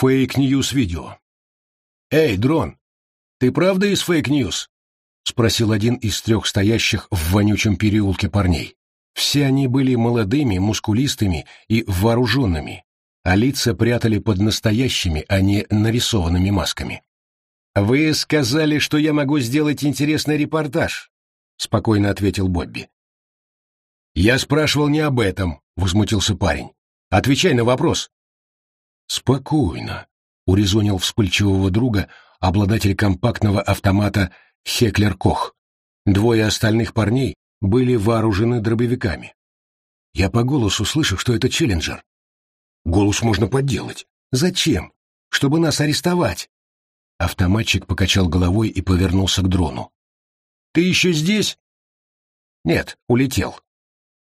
Фейк-ньюс-видео. «Эй, дрон, ты правда из фейк-ньюс?» — спросил один из трех стоящих в вонючем переулке парней. Все они были молодыми, мускулистыми и вооруженными, а лица прятали под настоящими, а не нарисованными масками. «Вы сказали, что я могу сделать интересный репортаж», — спокойно ответил Бобби. «Я спрашивал не об этом», — возмутился парень. «Отвечай на вопрос». «Спокойно», — урезонил вспыльчивого друга обладатель компактного автомата Хеклер Кох. Двое остальных парней были вооружены дробовиками. Я по голосу слышу, что это Челленджер. Голос можно подделать. Зачем? Чтобы нас арестовать. Автоматчик покачал головой и повернулся к дрону. Ты еще здесь? Нет, улетел.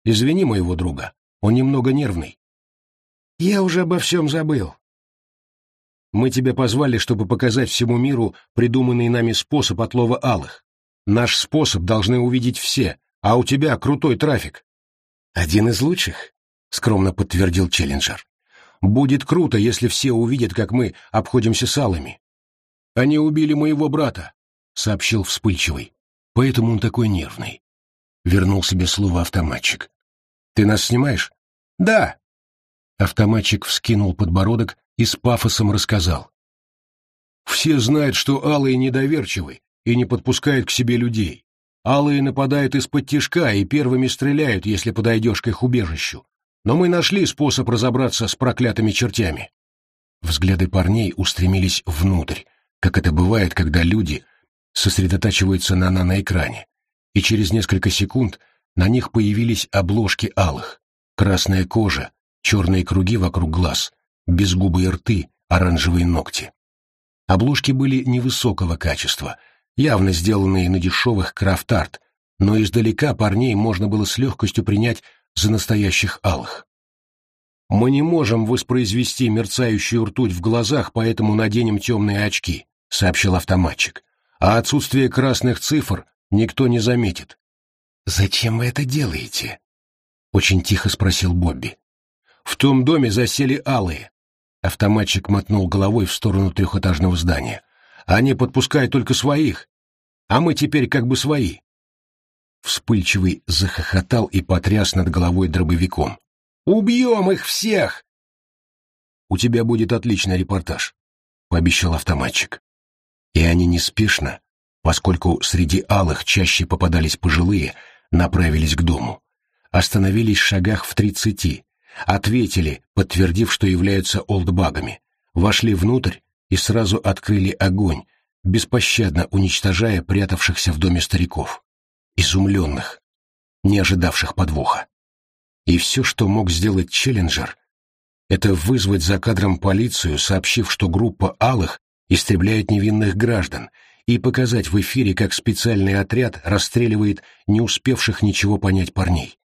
Извини моего друга, он немного нервный. Я уже обо всем забыл. Мы тебя позвали, чтобы показать всему миру придуманный нами способ отлова алых. Наш способ должны увидеть все, а у тебя крутой трафик. Один из лучших, скромно подтвердил Челленджер. Будет круто, если все увидят, как мы обходимся с алыми. Они убили моего брата, сообщил вспыльчивый. Поэтому он такой нервный. Вернул себе слово автоматчик. Ты нас снимаешь? Да. Автоматчик вскинул подбородок и с пафосом рассказал. Все знают, что алые недоверчивы и не подпускают к себе людей. Алые нападают из-под тишка и первыми стреляют, если подойдешь к их убежищу. Но мы нашли способ разобраться с проклятыми чертями. Взгляды парней устремились внутрь, как это бывает, когда люди сосредотачиваются на наноэкране, и через несколько секунд на них появились обложки алых, красная кожа, черные круги вокруг глаз, безгубые рты, оранжевые ногти. Обложки были невысокого качества, явно сделанные на дешевых крафт-арт, но издалека парней можно было с легкостью принять за настоящих алых. «Мы не можем воспроизвести мерцающую ртуть в глазах, поэтому наденем темные очки», — сообщил автоматчик. «А отсутствие красных цифр никто не заметит». «Зачем вы это делаете?» — очень тихо спросил Бобби. В том доме засели алые. Автоматчик мотнул головой в сторону трехэтажного здания. Они подпускают только своих, а мы теперь как бы свои. Вспыльчивый захохотал и потряс над головой дробовиком. «Убьем их всех!» «У тебя будет отличный репортаж», — пообещал автоматчик. И они неспешно, поскольку среди алых чаще попадались пожилые, направились к дому. Остановились в шагах в тридцати, Ответили, подтвердив, что являются олдбагами. Вошли внутрь и сразу открыли огонь, беспощадно уничтожая прятавшихся в доме стариков. Изумленных, не ожидавших подвоха. И все, что мог сделать Челленджер, это вызвать за кадром полицию, сообщив, что группа алых истребляет невинных граждан, и показать в эфире, как специальный отряд расстреливает не успевших ничего понять парней.